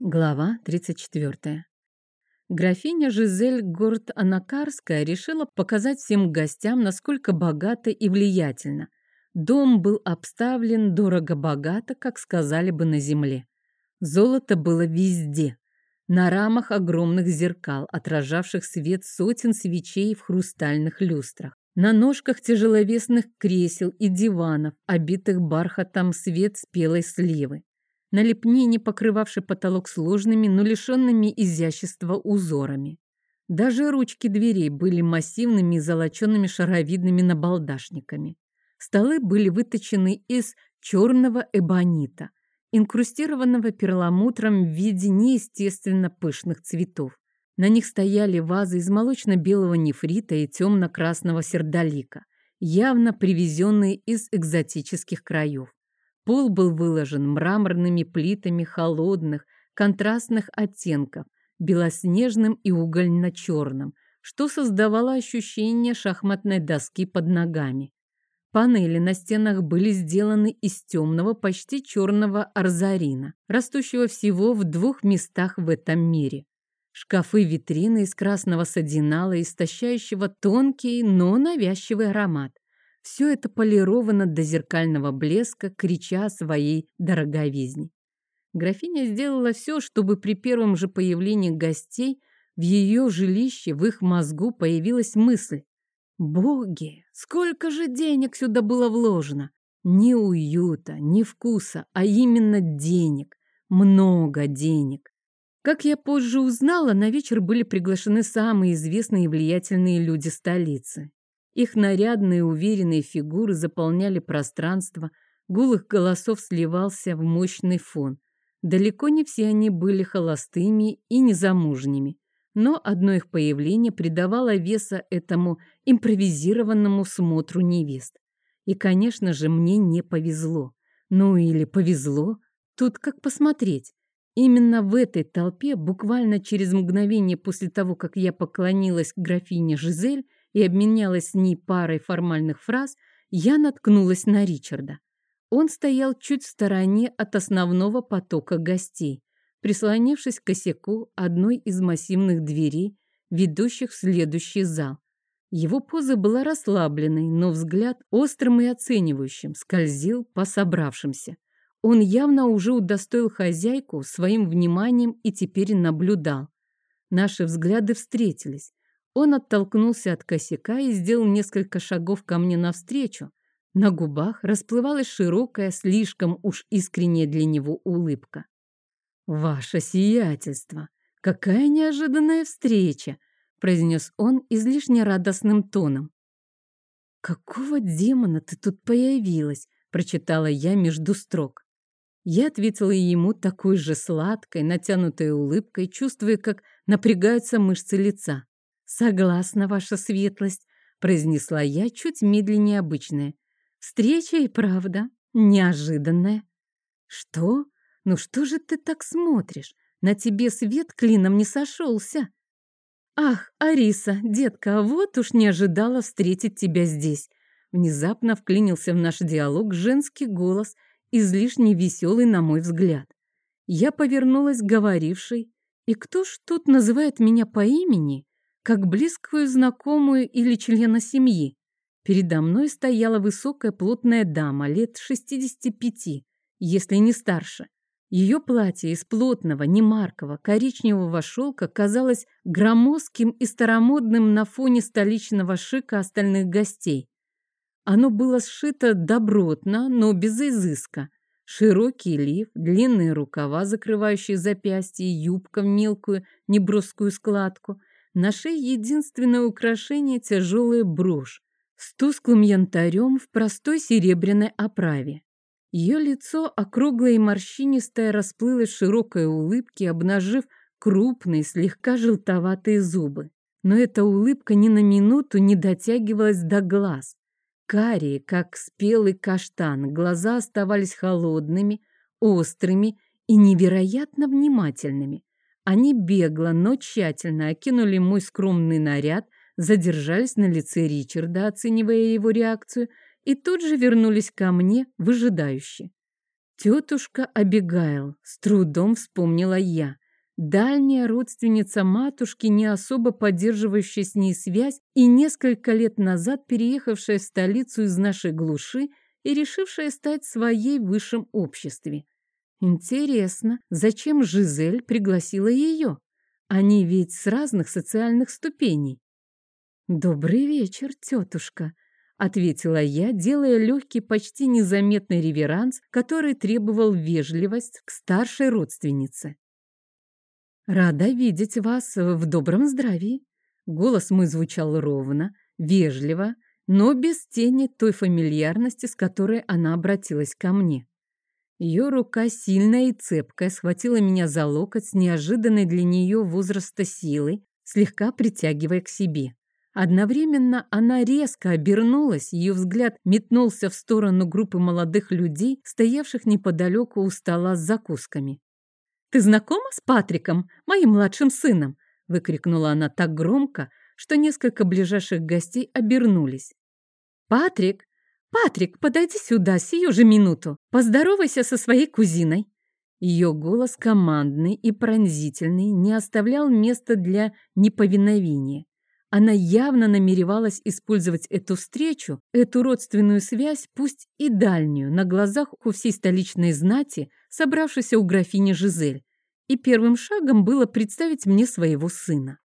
Глава 34. Графиня Жизель Горд-Анакарская решила показать всем гостям, насколько богата и влиятельна. Дом был обставлен дорого-богато, как сказали бы на земле. Золото было везде. На рамах огромных зеркал, отражавших свет сотен свечей в хрустальных люстрах. На ножках тяжеловесных кресел и диванов, обитых бархатом свет спелой сливы на лепнине, покрывавшей потолок сложными, но лишенными изящества узорами. Даже ручки дверей были массивными золоченными шаровидными набалдашниками. Столы были выточены из черного эбонита, инкрустированного перламутром в виде неестественно пышных цветов. На них стояли вазы из молочно-белого нефрита и темно-красного сердолика, явно привезенные из экзотических краев. Пол был выложен мраморными плитами холодных, контрастных оттенков, белоснежным и угольно-черным, что создавало ощущение шахматной доски под ногами. Панели на стенах были сделаны из темного, почти черного арзарина, растущего всего в двух местах в этом мире. Шкафы-витрины из красного садинала, истощающего тонкий, но навязчивый аромат. Все это полировано до зеркального блеска, крича о своей дороговизне. Графиня сделала все, чтобы при первом же появлении гостей в ее жилище, в их мозгу появилась мысль. Боги, сколько же денег сюда было вложено! Ни уюта, ни вкуса, а именно денег. Много денег. Как я позже узнала, на вечер были приглашены самые известные и влиятельные люди столицы. Их нарядные уверенные фигуры заполняли пространство, гул их голосов сливался в мощный фон. Далеко не все они были холостыми и незамужними, но одно их появление придавало веса этому импровизированному смотру невест. И, конечно же, мне не повезло. Ну или повезло, тут как посмотреть. Именно в этой толпе, буквально через мгновение после того, как я поклонилась графине Жизель, и обменялась с ней парой формальных фраз, я наткнулась на Ричарда. Он стоял чуть в стороне от основного потока гостей, прислонившись к косяку одной из массивных дверей, ведущих в следующий зал. Его поза была расслабленной, но взгляд острым и оценивающим скользил по собравшимся. Он явно уже удостоил хозяйку своим вниманием и теперь наблюдал. Наши взгляды встретились. Он оттолкнулся от косяка и сделал несколько шагов ко мне навстречу. На губах расплывалась широкая, слишком уж искренняя для него улыбка. «Ваше сиятельство! Какая неожиданная встреча!» произнес он излишне радостным тоном. «Какого демона ты тут появилась?» прочитала я между строк. Я ответила ему такой же сладкой, натянутой улыбкой, чувствуя, как напрягаются мышцы лица. «Согласна, ваша светлость», — произнесла я чуть медленнее обычное. «Встреча и правда неожиданная». «Что? Ну что же ты так смотришь? На тебе свет клином не сошелся». «Ах, Ариса, детка, вот уж не ожидала встретить тебя здесь». Внезапно вклинился в наш диалог женский голос, излишне веселый, на мой взгляд. Я повернулась к говорившей. «И кто ж тут называет меня по имени?» Как близкую знакомую или члена семьи. Передо мной стояла высокая плотная дама лет 65, если не старше. Ее платье из плотного, немаркого, коричневого шелка казалось громоздким и старомодным на фоне столичного шика остальных гостей. Оно было сшито добротно, но без изыска. Широкий лиф, длинные рукава, закрывающие запястья, юбка в мелкую неброскую складку, на шее единственное украшение – тяжелая брошь с тусклым янтарем в простой серебряной оправе. Ее лицо, округлое и морщинистое, расплылось в широкой улыбке, обнажив крупные, слегка желтоватые зубы. Но эта улыбка ни на минуту не дотягивалась до глаз. Карие, как спелый каштан, глаза оставались холодными, острыми и невероятно внимательными. Они бегло, но тщательно окинули мой скромный наряд, задержались на лице Ричарда, оценивая его реакцию, и тут же вернулись ко мне, выжидающе. Тетушка Абигайл, с трудом вспомнила я. Дальняя родственница матушки, не особо поддерживающая с ней связь и несколько лет назад переехавшая в столицу из нашей глуши и решившая стать своей в высшем обществе. Интересно, зачем Жизель пригласила ее? Они ведь с разных социальных ступеней. «Добрый вечер, тетушка», — ответила я, делая легкий, почти незаметный реверанс, который требовал вежливость к старшей родственнице. «Рада видеть вас в добром здравии». Голос мой звучал ровно, вежливо, но без тени той фамильярности, с которой она обратилась ко мне. Ее рука, сильная и цепкая, схватила меня за локоть с неожиданной для нее возраста силой, слегка притягивая к себе. Одновременно она резко обернулась, ее взгляд метнулся в сторону группы молодых людей, стоявших неподалеку у стола с закусками. «Ты знакома с Патриком, моим младшим сыном?» выкрикнула она так громко, что несколько ближайших гостей обернулись. «Патрик, «Патрик, подойди сюда, сию же минуту. Поздоровайся со своей кузиной». Ее голос командный и пронзительный не оставлял места для неповиновения. Она явно намеревалась использовать эту встречу, эту родственную связь, пусть и дальнюю, на глазах у всей столичной знати, собравшейся у графини Жизель. И первым шагом было представить мне своего сына.